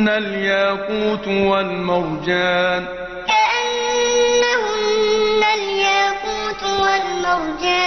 كأنهن الياقوت والمرجان. كأنهن الياقوت والمرجان.